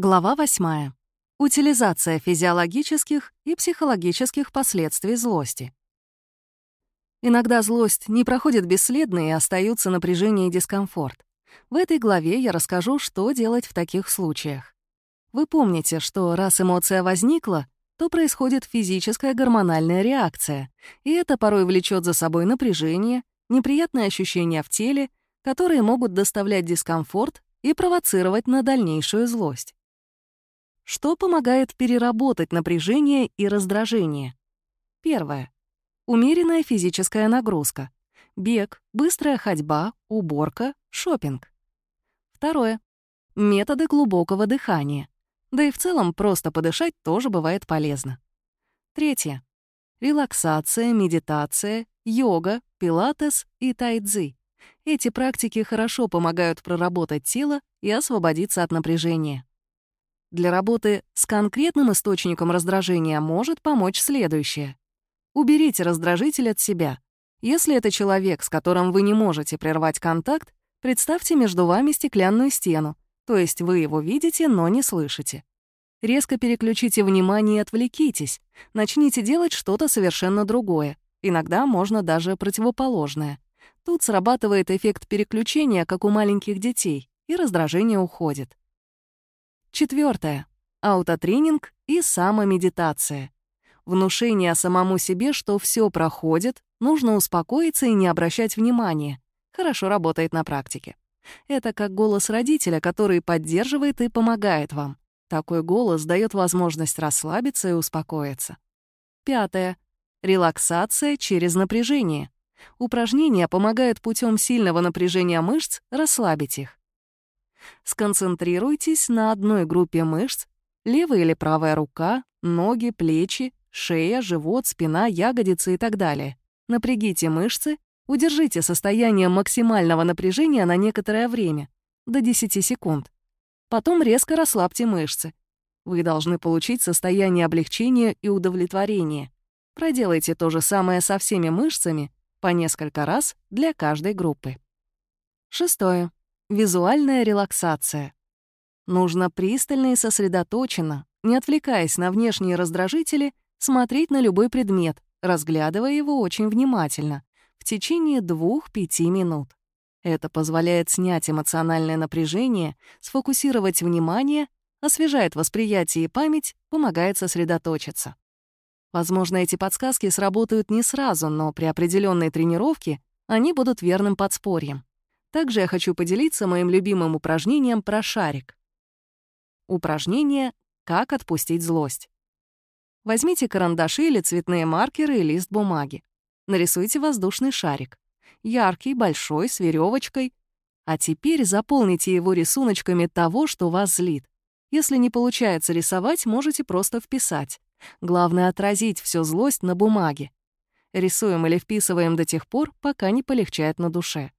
Глава 8. Утилизация физиологических и психологических последствий злости. Иногда злость не проходит бесследно и остаются напряжение и дискомфорт. В этой главе я расскажу, что делать в таких случаях. Вы помните, что раз эмоция возникла, то происходит физическая гормональная реакция, и это порой влечет за собой напряжение, неприятные ощущения в теле, которые могут доставлять дискомфорт и провоцировать на дальнейшую злость. Что помогает переработать напряжение и раздражение? Первое. Умеренная физическая нагрузка. Бег, быстрая ходьба, уборка, шопинг. Второе. Методы глубокого дыхания. Да и в целом просто подышать тоже бывает полезно. Третье. Релаксация, медитация, йога, пилатес и тайцзи. Эти практики хорошо помогают проработать тело и освободиться от напряжения. Для работы с конкретным источником раздражения может помочь следующее. Уберите раздражитель от себя. Если это человек, с которым вы не можете прервать контакт, представьте между вами стеклянную стену, то есть вы его видите, но не слышите. Резко переключите внимание и отвлекитесь. Начните делать что-то совершенно другое. Иногда можно даже противоположное. Тут срабатывает эффект переключения, как у маленьких детей, и раздражение уходит. Четвертое. Аутотренинг и самомедитация. Внушение самому себе, что все проходит, нужно успокоиться и не обращать внимания. Хорошо работает на практике. Это как голос родителя, который поддерживает и помогает вам. Такой голос дает возможность расслабиться и успокоиться. Пятое. Релаксация через напряжение. Упражнения помогают путем сильного напряжения мышц расслабить их. Сконцентрируйтесь на одной группе мышц — левая или правая рука, ноги, плечи, шея, живот, спина, ягодицы и так далее. Напрягите мышцы, удержите состояние максимального напряжения на некоторое время, до 10 секунд. Потом резко расслабьте мышцы. Вы должны получить состояние облегчения и удовлетворения. Проделайте то же самое со всеми мышцами по несколько раз для каждой группы. Шестое. Визуальная релаксация. Нужно пристально и сосредоточенно, не отвлекаясь на внешние раздражители, смотреть на любой предмет, разглядывая его очень внимательно, в течение 2-5 минут. Это позволяет снять эмоциональное напряжение, сфокусировать внимание, освежает восприятие и память, помогает сосредоточиться. Возможно, эти подсказки сработают не сразу, но при определенной тренировке они будут верным подспорьем. Также я хочу поделиться моим любимым упражнением про шарик. Упражнение «Как отпустить злость». Возьмите карандаши или цветные маркеры и лист бумаги. Нарисуйте воздушный шарик. Яркий, большой, с веревочкой. А теперь заполните его рисуночками того, что вас злит. Если не получается рисовать, можете просто вписать. Главное — отразить всю злость на бумаге. Рисуем или вписываем до тех пор, пока не полегчает на душе.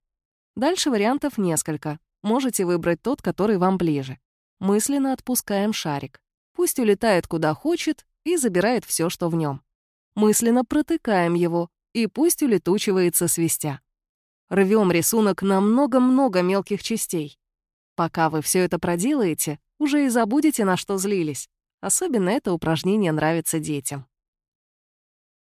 Дальше вариантов несколько. Можете выбрать тот, который вам ближе. Мысленно отпускаем шарик. Пусть улетает куда хочет и забирает все, что в нем. Мысленно протыкаем его, и пусть улетучивается свистя. Рвем рисунок на много-много мелких частей. Пока вы все это проделаете, уже и забудете, на что злились. Особенно это упражнение нравится детям.